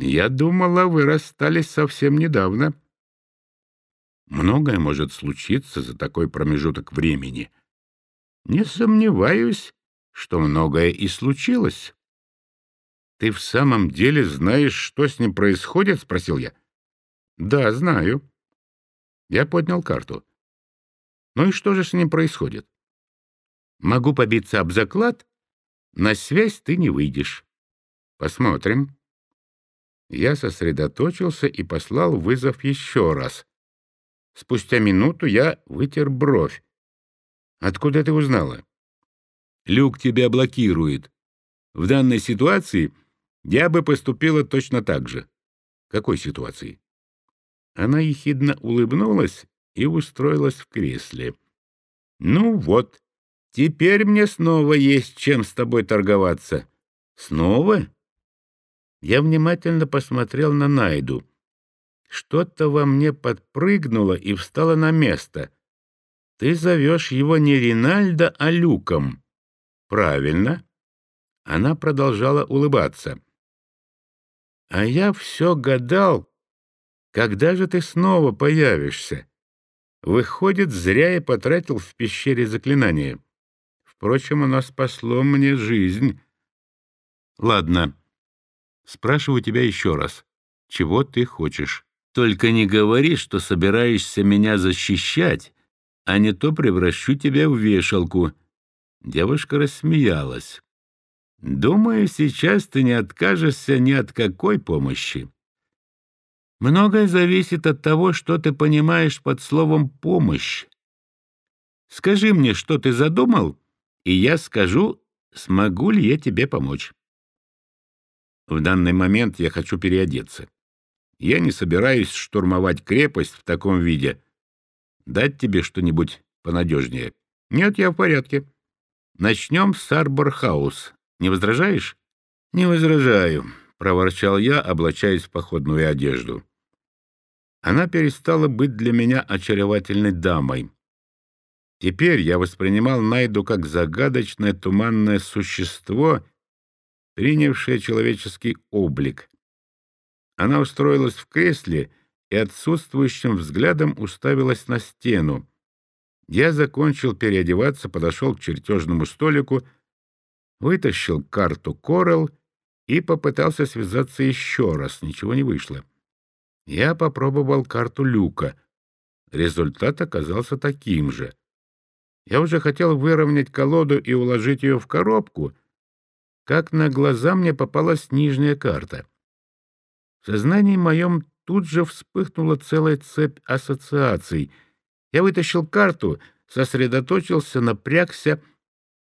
Я думала, вы расстались совсем недавно. Многое может случиться за такой промежуток времени. Не сомневаюсь, что многое и случилось. Ты в самом деле знаешь, что с ним происходит? — спросил я. Да, знаю. Я поднял карту. Ну и что же с ним происходит? Могу побиться об заклад, на связь ты не выйдешь. Посмотрим. Я сосредоточился и послал вызов еще раз. Спустя минуту я вытер бровь. «Откуда ты узнала?» «Люк тебя блокирует. В данной ситуации я бы поступила точно так же». «Какой ситуации?» Она ехидно улыбнулась и устроилась в кресле. «Ну вот, теперь мне снова есть чем с тобой торговаться». «Снова?» Я внимательно посмотрел на Найду. Что-то во мне подпрыгнуло и встало на место. Ты зовешь его не Ринальдо, а Люком. Правильно. Она продолжала улыбаться. А я все гадал, когда же ты снова появишься? Выходит, зря я потратил в пещере заклинание. Впрочем, оно спасло мне жизнь. Ладно, Спрашиваю тебя еще раз. Чего ты хочешь? Только не говори, что собираешься меня защищать, а не то превращу тебя в вешалку». Девушка рассмеялась. «Думаю, сейчас ты не откажешься ни от какой помощи. Многое зависит от того, что ты понимаешь под словом «помощь». Скажи мне, что ты задумал, и я скажу, смогу ли я тебе помочь». В данный момент я хочу переодеться. Я не собираюсь штурмовать крепость в таком виде. Дать тебе что-нибудь понадежнее? Нет, я в порядке. Начнем с Арборхаус. Не возражаешь? Не возражаю, — проворчал я, облачаясь в походную одежду. Она перестала быть для меня очаровательной дамой. Теперь я воспринимал Найду как загадочное туманное существо — принявшая человеческий облик. Она устроилась в кресле и отсутствующим взглядом уставилась на стену. Я закончил переодеваться, подошел к чертежному столику, вытащил карту Корел и попытался связаться еще раз. Ничего не вышло. Я попробовал карту Люка. Результат оказался таким же. Я уже хотел выровнять колоду и уложить ее в коробку — как на глаза мне попалась нижняя карта. В сознании моем тут же вспыхнула целая цепь ассоциаций. Я вытащил карту, сосредоточился, напрягся —